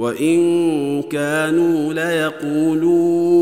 وإن كانوا ليقولون